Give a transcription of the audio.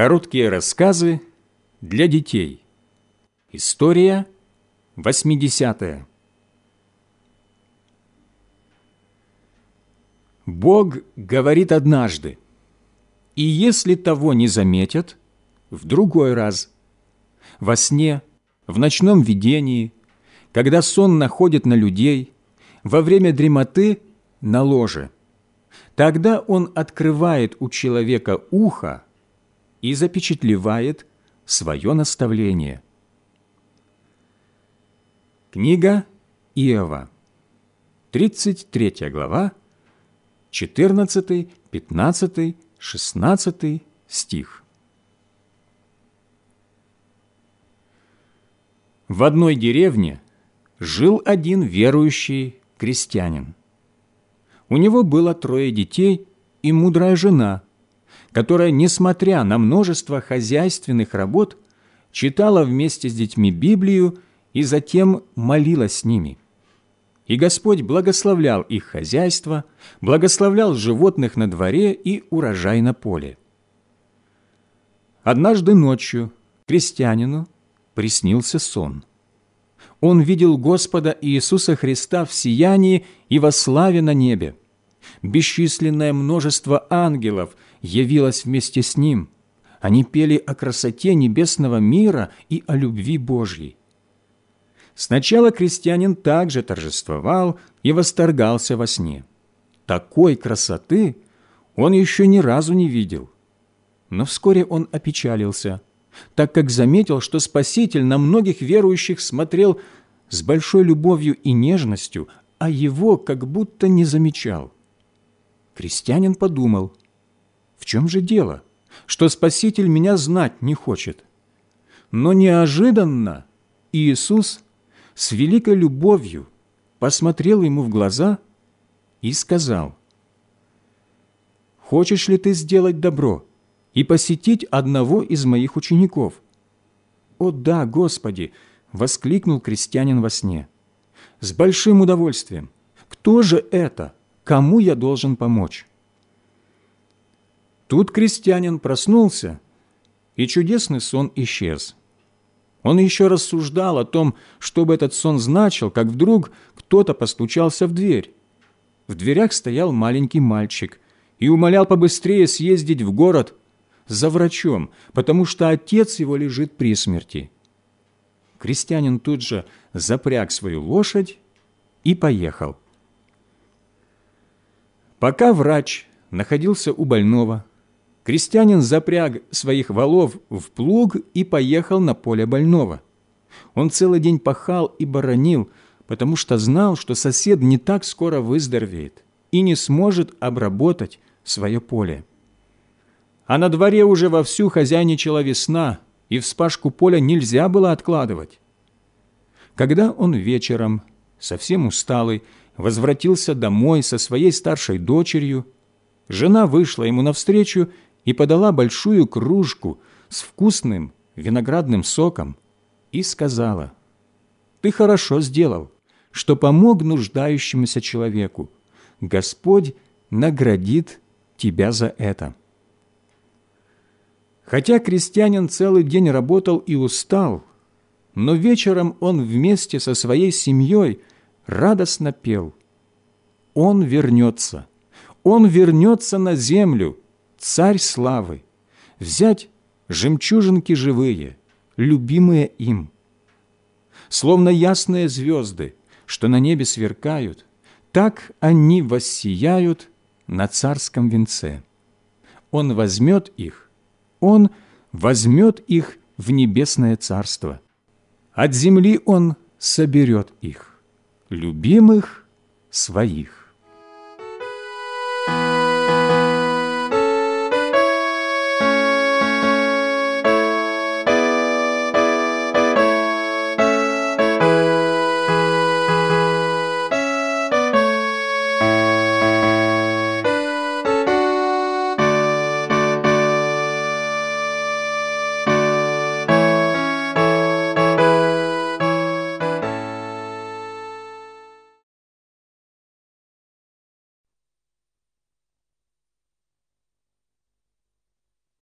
Короткие рассказы для детей. История 80. Бог говорит однажды, и если того не заметят, в другой раз, во сне, в ночном видении, когда сон находит на людей, во время дремоты на ложе. Тогда он открывает у человека ухо и запечатлевает свое наставление. Книга Иова, 33 глава, 14, 15, 16 стих. В одной деревне жил один верующий крестьянин. У него было трое детей и мудрая жена, которая, несмотря на множество хозяйственных работ, читала вместе с детьми Библию и затем молилась с ними. И Господь благословлял их хозяйство, благословлял животных на дворе и урожай на поле. Однажды ночью крестьянину приснился сон. Он видел Господа Иисуса Христа в сиянии и во славе на небе. Бесчисленное множество ангелов явилось вместе с Ним. Они пели о красоте небесного мира и о любви Божьей. Сначала крестьянин также торжествовал и восторгался во сне. Такой красоты он еще ни разу не видел. Но вскоре он опечалился, так как заметил, что Спаситель на многих верующих смотрел с большой любовью и нежностью, а его как будто не замечал. Крестьянин подумал, в чем же дело, что Спаситель меня знать не хочет? Но неожиданно Иисус – с великой любовью посмотрел ему в глаза и сказал, «Хочешь ли ты сделать добро и посетить одного из моих учеников?» «О да, Господи!» — воскликнул крестьянин во сне. «С большим удовольствием! Кто же это? Кому я должен помочь?» Тут крестьянин проснулся, и чудесный сон исчез. Он еще рассуждал о том, что бы этот сон значил, как вдруг кто-то постучался в дверь. В дверях стоял маленький мальчик и умолял побыстрее съездить в город за врачом, потому что отец его лежит при смерти. Крестьянин тут же запряг свою лошадь и поехал. Пока врач находился у больного, Крестьянин запряг своих валов в плуг и поехал на поле больного. Он целый день пахал и боронил, потому что знал, что сосед не так скоро выздоровеет и не сможет обработать свое поле. А на дворе уже вовсю хозяйничала весна, и вспашку поля нельзя было откладывать. Когда он вечером, совсем усталый, возвратился домой со своей старшей дочерью, жена вышла ему навстречу и подала большую кружку с вкусным виноградным соком и сказала, «Ты хорошо сделал, что помог нуждающемуся человеку. Господь наградит тебя за это». Хотя крестьянин целый день работал и устал, но вечером он вместе со своей семьей радостно пел. Он вернется, он вернется на землю, царь славы, взять жемчужинки живые, любимые им. Словно ясные звезды, что на небе сверкают, так они воссияют на царском венце. Он возьмет их, Он возьмет их в небесное царство. От земли Он соберет их, любимых своих.